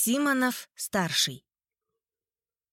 Симонов-старший.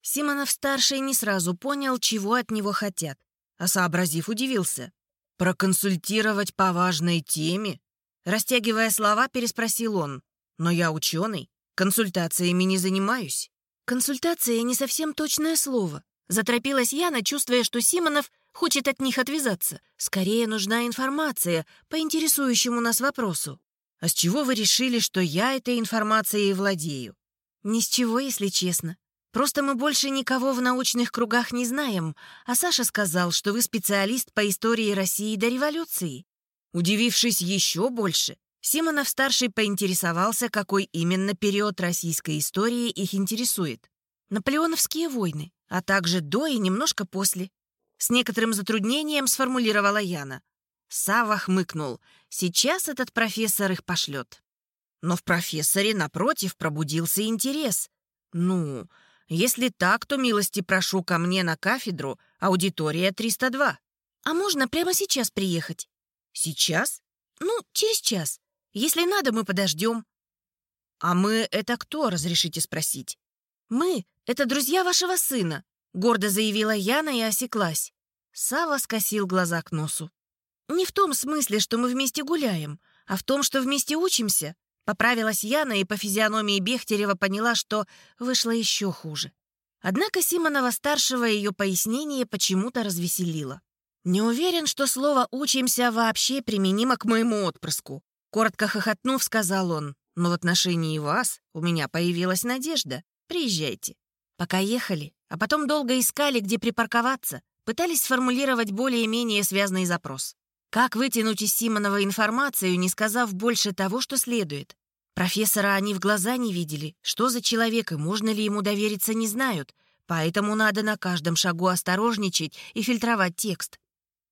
Симонов-старший не сразу понял, чего от него хотят, а сообразив, удивился. «Проконсультировать по важной теме?» Растягивая слова, переспросил он. «Но я ученый, консультациями не занимаюсь». «Консультация — не совсем точное слово», — заторопилась Яна, чувствуя, что Симонов хочет от них отвязаться. «Скорее нужна информация по интересующему нас вопросу». «А с чего вы решили, что я этой информацией владею?» «Ни с чего, если честно. Просто мы больше никого в научных кругах не знаем, а Саша сказал, что вы специалист по истории России до революции». Удивившись еще больше, Симонов-старший поинтересовался, какой именно период российской истории их интересует. Наполеоновские войны, а также до и немножко после. С некоторым затруднением сформулировала Яна. Сава хмыкнул. Сейчас этот профессор их пошлет. Но в профессоре, напротив, пробудился интерес. Ну, если так, то милости прошу ко мне на кафедру, аудитория 302. А можно прямо сейчас приехать? Сейчас? Ну, через час. Если надо, мы подождем. А мы — это кто, разрешите спросить? Мы — это друзья вашего сына, гордо заявила Яна и осеклась. Сава скосил глаза к носу. «Не в том смысле, что мы вместе гуляем, а в том, что вместе учимся». Поправилась Яна и по физиономии Бехтерева поняла, что вышло еще хуже. Однако Симонова-старшего ее пояснение почему-то развеселило. «Не уверен, что слово «учимся» вообще применимо к моему отпрыску», коротко хохотнув, сказал он. «Но в отношении вас у меня появилась надежда. Приезжайте». Пока ехали, а потом долго искали, где припарковаться, пытались сформулировать более-менее связанный запрос. Как вытянуть из Симонова информацию, не сказав больше того, что следует? Профессора они в глаза не видели. Что за человек и можно ли ему довериться, не знают. Поэтому надо на каждом шагу осторожничать и фильтровать текст.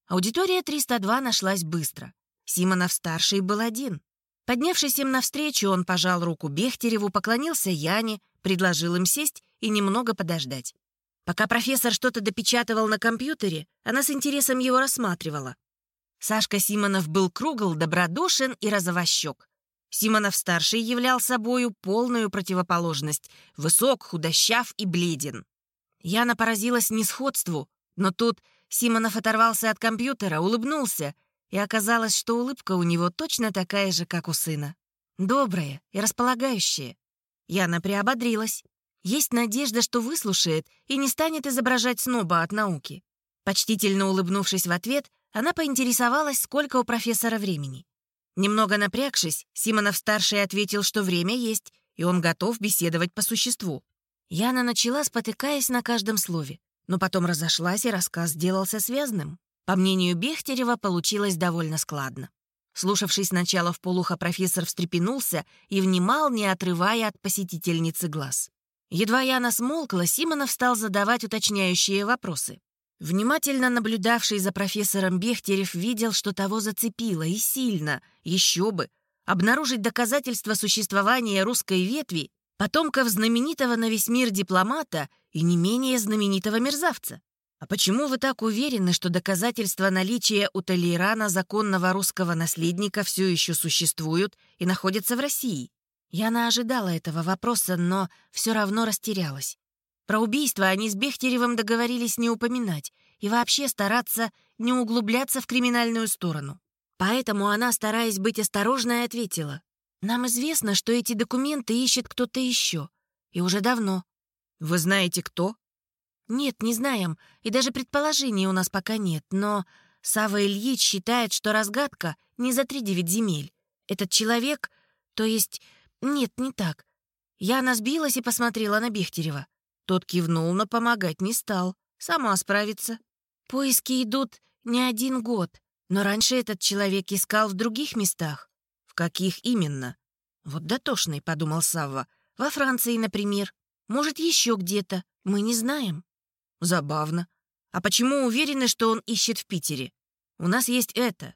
Аудитория 302 нашлась быстро. Симонов-старший был один. Поднявшись им навстречу, он пожал руку Бехтереву, поклонился Яне, предложил им сесть и немного подождать. Пока профессор что-то допечатывал на компьютере, она с интересом его рассматривала. Сашка Симонов был кругл, добродушен и розовощек. Симонов-старший являл собою полную противоположность, высок, худощав и бледен. Яна поразилась несходству, но тут Симонов оторвался от компьютера, улыбнулся, и оказалось, что улыбка у него точно такая же, как у сына. Добрая и располагающая. Яна приободрилась. Есть надежда, что выслушает и не станет изображать сноба от науки. Почтительно улыбнувшись в ответ, она поинтересовалась, сколько у профессора времени. Немного напрягшись, Симонов-старший ответил, что время есть, и он готов беседовать по существу. Яна начала, спотыкаясь на каждом слове, но потом разошлась, и рассказ сделался связанным. По мнению Бехтерева, получилось довольно складно. Слушавший сначала в полухо, профессор встрепенулся и внимал, не отрывая от посетительницы глаз. Едва Яна смолкла, Симонов стал задавать уточняющие вопросы. Внимательно наблюдавший за профессором Бехтерев видел, что того зацепило, и сильно, еще бы. Обнаружить доказательства существования русской ветви, потомков знаменитого на весь мир дипломата и не менее знаменитого мерзавца. А почему вы так уверены, что доказательства наличия у Толейрана законного русского наследника все еще существуют и находятся в России? Яна ожидала этого вопроса, но все равно растерялась. Про убийство они с Бехтеревым договорились не упоминать и вообще стараться не углубляться в криминальную сторону. Поэтому она, стараясь быть осторожной, ответила. «Нам известно, что эти документы ищет кто-то еще. И уже давно». «Вы знаете, кто?» «Нет, не знаем, и даже предположений у нас пока нет, но Сава Ильич считает, что разгадка не за три девять земель. Этот человек, то есть... Нет, не так. Яна сбилась и посмотрела на Бехтерева. Тот кивнул, но помогать не стал. Сама справится. Поиски идут не один год, но раньше этот человек искал в других местах. В каких именно? Вот дотошный, подумал Савва. Во Франции, например. Может, еще где-то. Мы не знаем. Забавно. А почему уверены, что он ищет в Питере? У нас есть это.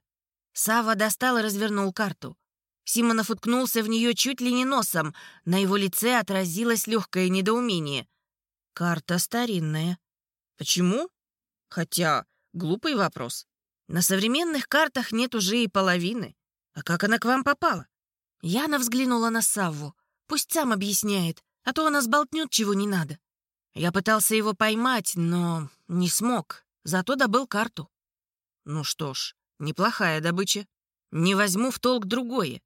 Сава достал и развернул карту. Симонов уткнулся в нее чуть ли не носом. На его лице отразилось легкое недоумение. Карта старинная. Почему? Хотя, глупый вопрос. На современных картах нет уже и половины. А как она к вам попала? Яна взглянула на Савву. Пусть сам объясняет. А то она сболтнет, чего не надо. Я пытался его поймать, но не смог, зато добыл карту. Ну что ж, неплохая добыча. Не возьму в толк другое.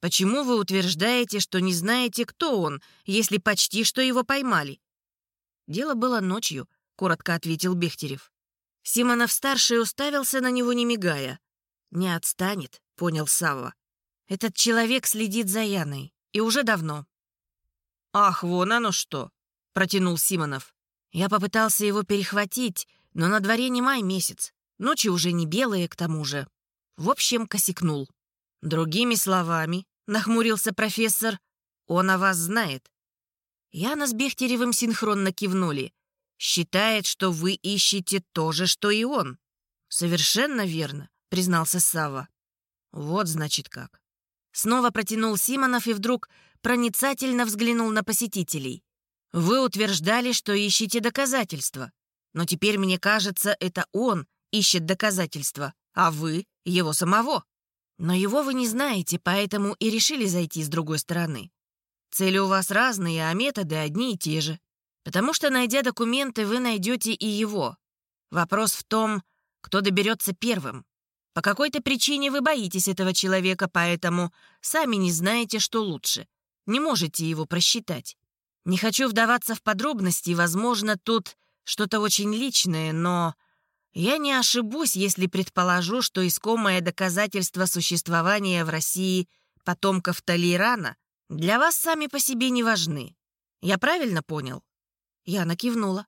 Почему вы утверждаете, что не знаете, кто он, если почти что его поймали? Дело было ночью, коротко ответил Бехтерев. Симонов-старший уставился на него, не мигая. «Не отстанет», — понял Савва. «Этот человек следит за Яной. И уже давно». «Ах, вон оно что!» — протянул Симонов. Я попытался его перехватить, но на дворе не май месяц. Ночи уже не белые, к тому же. В общем, косякнул. Другими словами, нахмурился профессор, он о вас знает. Яна с Бехтеревым синхронно кивнули. Считает, что вы ищете то же, что и он. Совершенно верно, признался Сава. Вот значит как. Снова протянул Симонов и вдруг проницательно взглянул на посетителей. «Вы утверждали, что ищете доказательства. Но теперь, мне кажется, это он ищет доказательства, а вы — его самого. Но его вы не знаете, поэтому и решили зайти с другой стороны. Цели у вас разные, а методы одни и те же. Потому что, найдя документы, вы найдете и его. Вопрос в том, кто доберется первым. По какой-то причине вы боитесь этого человека, поэтому сами не знаете, что лучше — не можете его просчитать. Не хочу вдаваться в подробности, возможно, тут что-то очень личное, но я не ошибусь, если предположу, что искомое доказательство существования в России потомков Талирана для вас сами по себе не важны. Я правильно понял?» Я накивнула.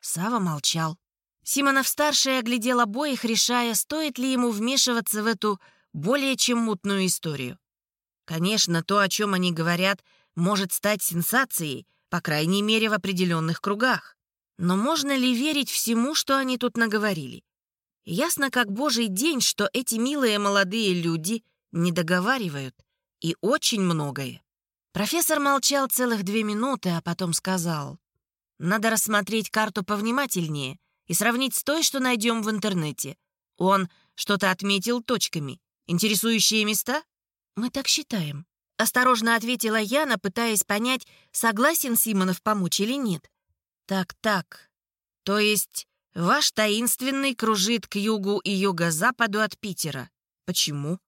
Сава молчал. Симонов-старший оглядел обоих, решая, стоит ли ему вмешиваться в эту более чем мутную историю. Конечно, то, о чем они говорят, может стать сенсацией, по крайней мере, в определенных кругах. Но можно ли верить всему, что они тут наговорили? Ясно как божий день, что эти милые молодые люди не договаривают, и очень многое. Профессор молчал целых две минуты, а потом сказал, «Надо рассмотреть карту повнимательнее и сравнить с той, что найдем в интернете. Он что-то отметил точками. Интересующие места?» «Мы так считаем», — осторожно ответила Яна, пытаясь понять, согласен Симонов помочь или нет. «Так-так, то есть ваш таинственный кружит к югу и юго-западу от Питера. Почему?»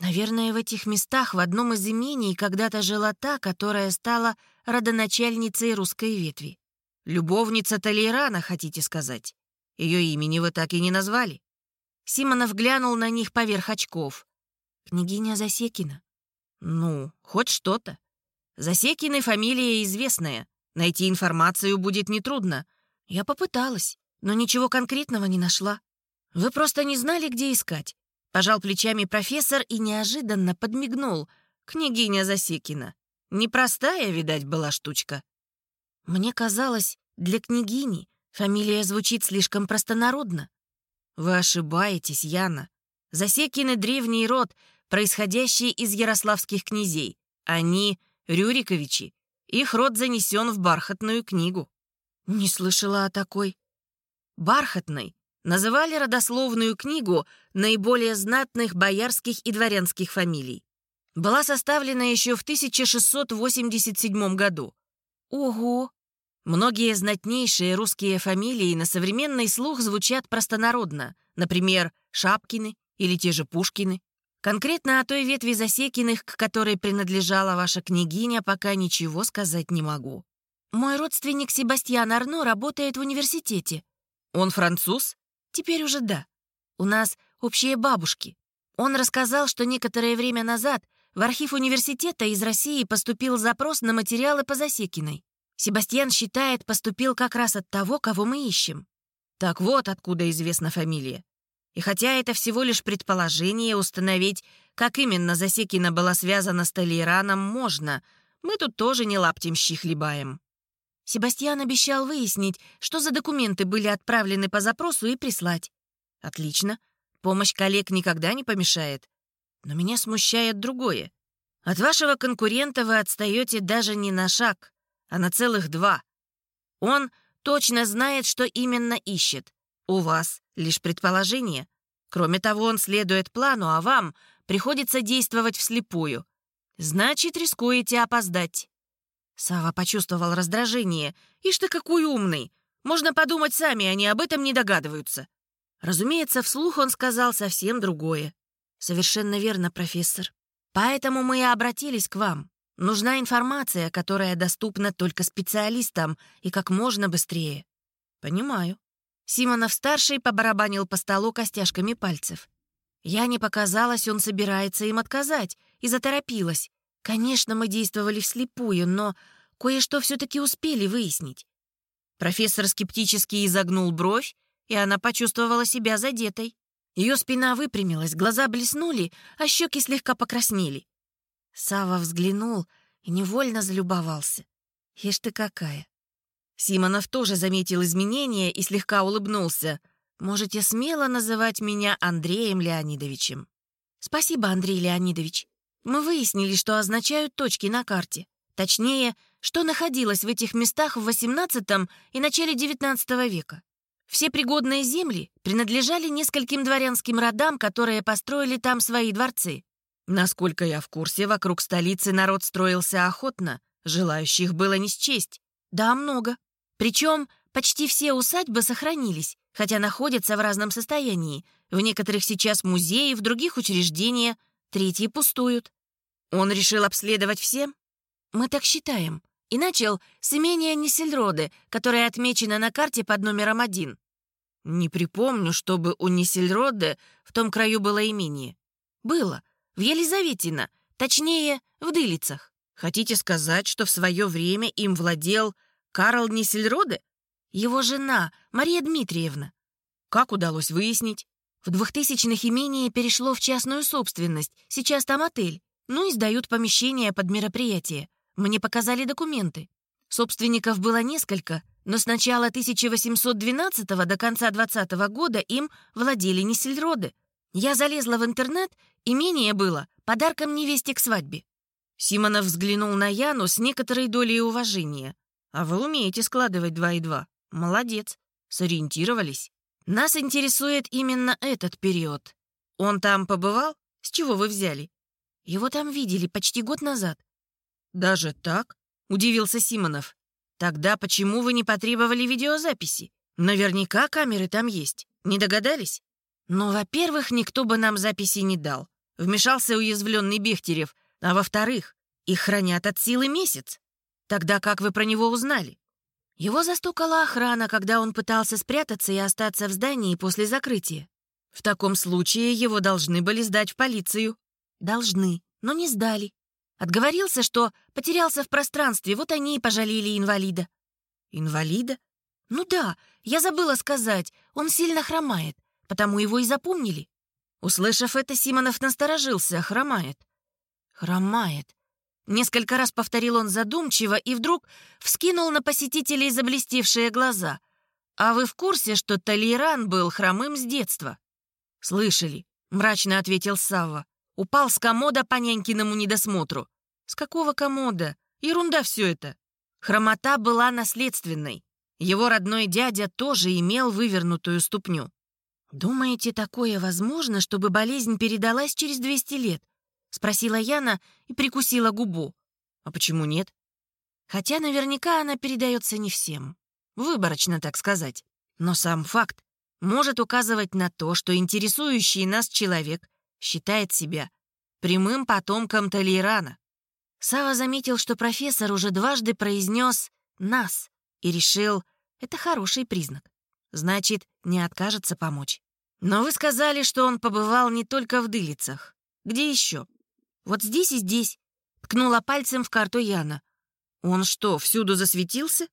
«Наверное, в этих местах в одном из имений когда-то жила та, которая стала родоначальницей русской ветви. Любовница Толейрана, хотите сказать? Ее имени вы так и не назвали?» Симонов глянул на них поверх очков. Княгиня Засекина. Ну, хоть что-то. Засекины фамилия известная. Найти информацию будет нетрудно. Я попыталась, но ничего конкретного не нашла. Вы просто не знали, где искать. Пожал плечами профессор и неожиданно подмигнул. Княгиня Засекина. Непростая, видать, была штучка. Мне казалось, для княгини фамилия звучит слишком простонародно. Вы ошибаетесь, Яна. Засекины — древний род, происходящие из ярославских князей. Они — Рюриковичи. Их род занесен в бархатную книгу. Не слышала о такой. Бархатной называли родословную книгу наиболее знатных боярских и дворянских фамилий. Была составлена еще в 1687 году. Ого! Многие знатнейшие русские фамилии на современный слух звучат простонародно, например, Шапкины или те же Пушкины. Конкретно о той ветви Засекиных, к которой принадлежала ваша княгиня, пока ничего сказать не могу. Мой родственник Себастьян Арно работает в университете. Он француз? Теперь уже да. У нас общие бабушки. Он рассказал, что некоторое время назад в архив университета из России поступил запрос на материалы по Засекиной. Себастьян считает, поступил как раз от того, кого мы ищем. Так вот, откуда известна фамилия. И хотя это всего лишь предположение, установить, как именно Засекина была связана с Толейраном, можно. Мы тут тоже не лаптем щи хлебаем. Себастьян обещал выяснить, что за документы были отправлены по запросу и прислать. Отлично. Помощь коллег никогда не помешает. Но меня смущает другое. От вашего конкурента вы отстаете даже не на шаг, а на целых два. Он точно знает, что именно ищет. У вас лишь предположение. Кроме того, он следует плану, а вам приходится действовать вслепую. Значит, рискуете опоздать. Сава почувствовал раздражение. «Ишь ты какой умный! Можно подумать сами, они об этом не догадываются». Разумеется, вслух он сказал совсем другое. «Совершенно верно, профессор. Поэтому мы и обратились к вам. Нужна информация, которая доступна только специалистам и как можно быстрее». «Понимаю». Симонов-старший побарабанил по столу костяшками пальцев. Я не показалось, он собирается им отказать, и заторопилась. Конечно, мы действовали вслепую, но кое-что все-таки успели выяснить. Профессор скептически изогнул бровь, и она почувствовала себя задетой. Ее спина выпрямилась, глаза блеснули, а щеки слегка покраснели. Сава взглянул и невольно залюбовался. Ишь ты какая! Симонов тоже заметил изменения и слегка улыбнулся. «Можете смело называть меня Андреем Леонидовичем». «Спасибо, Андрей Леонидович. Мы выяснили, что означают точки на карте. Точнее, что находилось в этих местах в XVIII и начале XIX века. Все пригодные земли принадлежали нескольким дворянским родам, которые построили там свои дворцы. Насколько я в курсе, вокруг столицы народ строился охотно, желающих было не счесть. Да, много. Причем почти все усадьбы сохранились, хотя находятся в разном состоянии. В некоторых сейчас музеи, в других учреждения, третьи пустуют. Он решил обследовать все? Мы так считаем. И начал с имения Несельроды, которое отмечено на карте под номером один. Не припомню, чтобы у Несельроды в том краю было имение. Было. В Елизаветино. Точнее, в Дылицах. Хотите сказать, что в свое время им владел Карл Несельроде? Его жена, Мария Дмитриевна. Как удалось выяснить? В двухтысячных имение перешло в частную собственность. Сейчас там отель. Ну и сдают помещение под мероприятие. Мне показали документы. Собственников было несколько, но с начала 1812 до конца 20 года им владели Несельроды. Я залезла в интернет, имение было подарком невесте к свадьбе. Симонов взглянул на Яну с некоторой долей уважения. «А вы умеете складывать два и два. Молодец. Сориентировались. Нас интересует именно этот период. Он там побывал? С чего вы взяли?» Его там видели почти год назад». «Даже так?» — удивился Симонов. «Тогда почему вы не потребовали видеозаписи? Наверняка камеры там есть. Не догадались?» «Ну, во-первых, никто бы нам записи не дал. Вмешался уязвленный Бехтерев. А во-вторых, их хранят от силы месяц. Тогда как вы про него узнали?» Его застукала охрана, когда он пытался спрятаться и остаться в здании после закрытия. В таком случае его должны были сдать в полицию. Должны, но не сдали. Отговорился, что потерялся в пространстве, вот они и пожалели инвалида. Инвалида? Ну да, я забыла сказать, он сильно хромает, потому его и запомнили. Услышав это, Симонов насторожился, хромает. Хромает. Несколько раз повторил он задумчиво и вдруг вскинул на посетителей заблестевшие глаза. «А вы в курсе, что Толейран был хромым с детства?» «Слышали», — мрачно ответил Савва. Упал с комода по нянькиному недосмотру. С какого комода? Ерунда все это. Хромота была наследственной. Его родной дядя тоже имел вывернутую ступню. «Думаете, такое возможно, чтобы болезнь передалась через 200 лет?» — спросила Яна и прикусила губу. «А почему нет?» Хотя наверняка она передается не всем. Выборочно, так сказать. Но сам факт может указывать на то, что интересующий нас человек считает себя прямым потомком Толейрана. Сава заметил, что профессор уже дважды произнес «нас» и решил, это хороший признак. Значит, не откажется помочь. Но вы сказали, что он побывал не только в Дылицах. Где еще? Вот здесь и здесь. Ткнула пальцем в карту Яна. Он что, всюду засветился?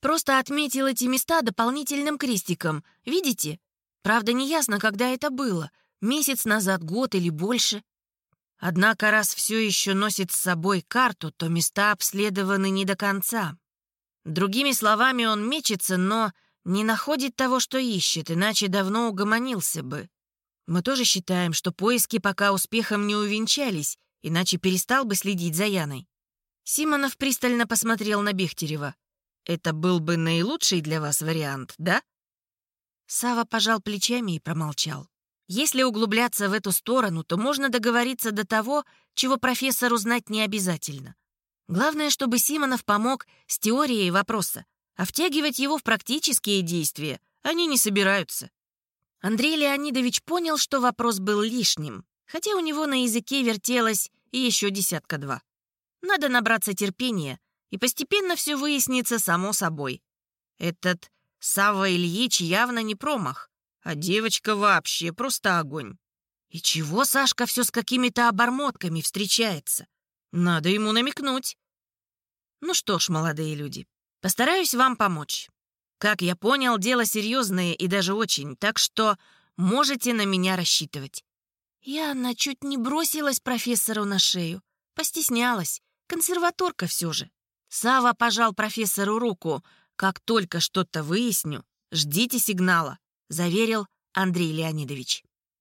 Просто отметил эти места дополнительным крестиком. Видите? Правда, неясно, когда это было. Месяц назад, год или больше. Однако, раз все еще носит с собой карту, то места обследованы не до конца. Другими словами, он мечется, но не находит того, что ищет, иначе давно угомонился бы. Мы тоже считаем, что поиски пока успехом не увенчались, иначе перестал бы следить за Яной. Симонов пристально посмотрел на Бехтерева. «Это был бы наилучший для вас вариант, да?» Сава пожал плечами и промолчал. Если углубляться в эту сторону, то можно договориться до того, чего профессору знать не обязательно. Главное, чтобы Симонов помог с теорией вопроса, а втягивать его в практические действия они не собираются. Андрей Леонидович понял, что вопрос был лишним, хотя у него на языке вертелось и еще десятка-два. Надо набраться терпения, и постепенно все выяснится само собой. Этот Савва Ильич явно не промах, а девочка вообще просто огонь. И чего Сашка все с какими-то обормотками встречается? Надо ему намекнуть. Ну что ж, молодые люди, постараюсь вам помочь. Как я понял, дело серьезное и даже очень, так что можете на меня рассчитывать. Яна чуть не бросилась профессору на шею. Постеснялась. Консерваторка все же. Сава пожал профессору руку. «Как только что-то выясню, ждите сигнала», — заверил Андрей Леонидович.